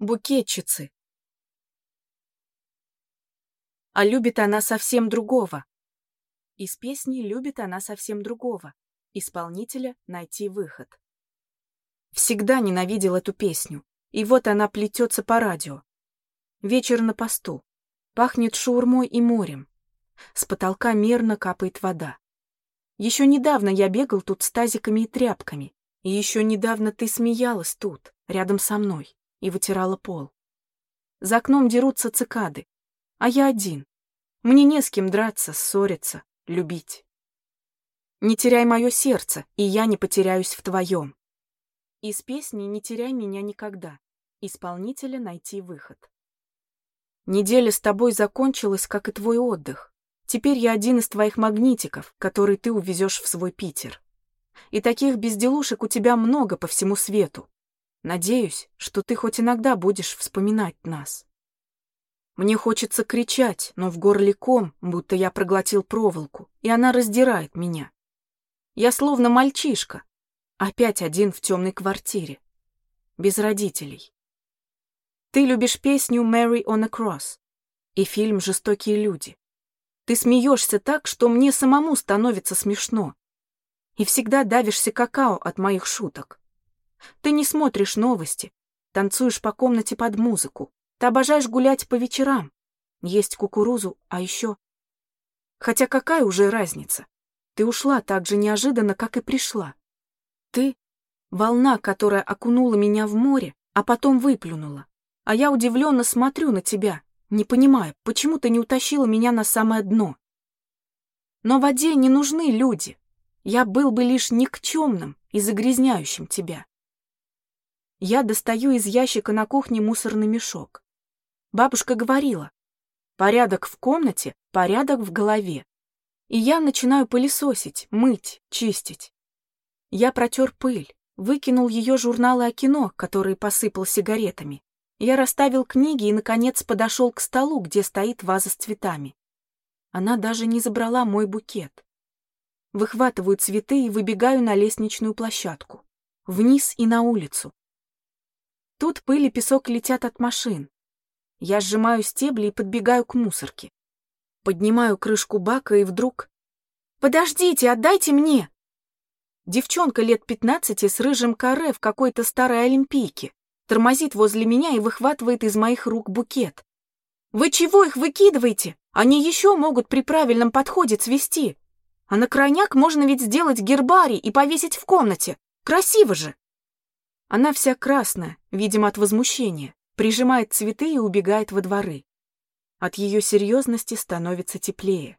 Букетчицы. А любит она совсем другого. Из песни «Любит она совсем другого». Исполнителя найти выход. Всегда ненавидел эту песню. И вот она плетется по радио. Вечер на посту. Пахнет шаурмой и морем. С потолка мерно капает вода. Еще недавно я бегал тут с тазиками и тряпками. И еще недавно ты смеялась тут, рядом со мной и вытирала пол. За окном дерутся цикады, а я один. Мне не с кем драться, ссориться, любить. Не теряй мое сердце, и я не потеряюсь в твоем. Из песни «Не теряй меня никогда» исполнителя найти выход. Неделя с тобой закончилась, как и твой отдых. Теперь я один из твоих магнитиков, который ты увезешь в свой Питер. И таких безделушек у тебя много по всему свету. Надеюсь, что ты хоть иногда будешь вспоминать нас. Мне хочется кричать, но в горле ком, будто я проглотил проволоку, и она раздирает меня. Я словно мальчишка, опять один в темной квартире, без родителей. Ты любишь песню «Mary on a Cross» и фильм «Жестокие люди». Ты смеешься так, что мне самому становится смешно. И всегда давишься какао от моих шуток. Ты не смотришь новости, танцуешь по комнате под музыку. Ты обожаешь гулять по вечерам, есть кукурузу, а еще... Хотя какая уже разница? Ты ушла так же неожиданно, как и пришла. Ты — волна, которая окунула меня в море, а потом выплюнула. А я удивленно смотрю на тебя, не понимая, почему ты не утащила меня на самое дно. Но воде не нужны люди. Я был бы лишь никчемным и загрязняющим тебя. Я достаю из ящика на кухне мусорный мешок. Бабушка говорила, порядок в комнате, порядок в голове. И я начинаю пылесосить, мыть, чистить. Я протер пыль, выкинул ее журналы о кино, которые посыпал сигаретами. Я расставил книги и, наконец, подошел к столу, где стоит ваза с цветами. Она даже не забрала мой букет. Выхватываю цветы и выбегаю на лестничную площадку. Вниз и на улицу. Тут пыль и песок летят от машин. Я сжимаю стебли и подбегаю к мусорке. Поднимаю крышку бака и вдруг... «Подождите, отдайте мне!» Девчонка лет пятнадцати с рыжим каре в какой-то старой олимпийке тормозит возле меня и выхватывает из моих рук букет. «Вы чего их выкидываете? Они еще могут при правильном подходе цвести. А на крайняк можно ведь сделать гербарий и повесить в комнате. Красиво же!» Она вся красная, видимо, от возмущения, прижимает цветы и убегает во дворы. От ее серьезности становится теплее.